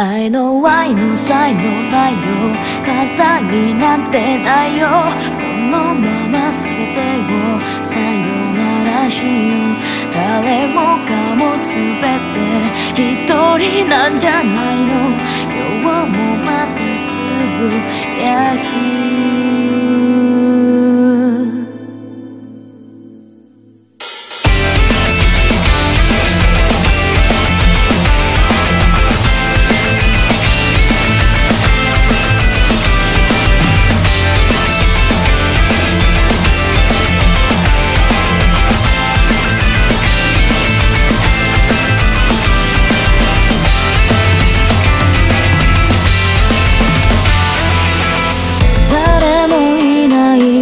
愛の愛の才能ないよ飾りなんてないよ。このまま全てをさよならしよう。誰もかも全て一人なんじゃないの。今日もまたつやく。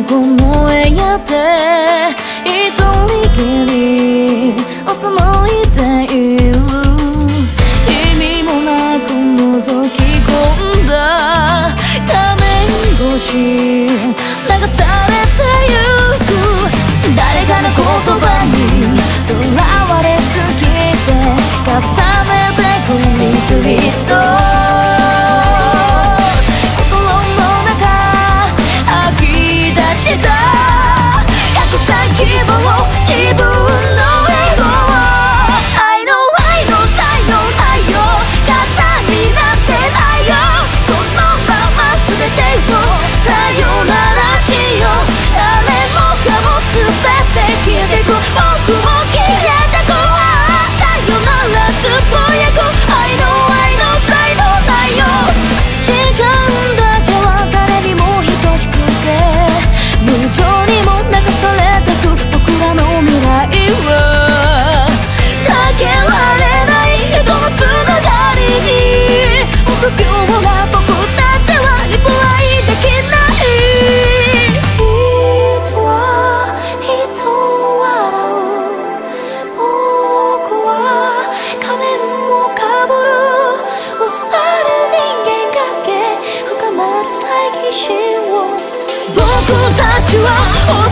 この絵やて一人きりおつむいている。意味もなく覗き込んだ。画面越し流されてゆく。誰かの言葉。自分僕たちは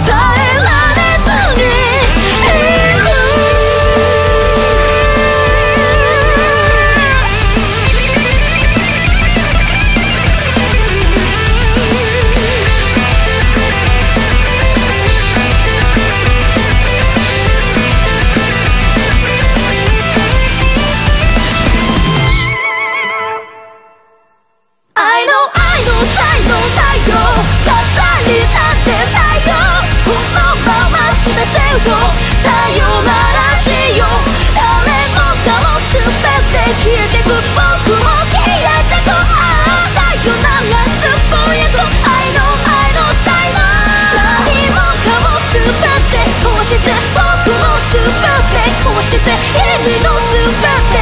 Let me know, Sylvester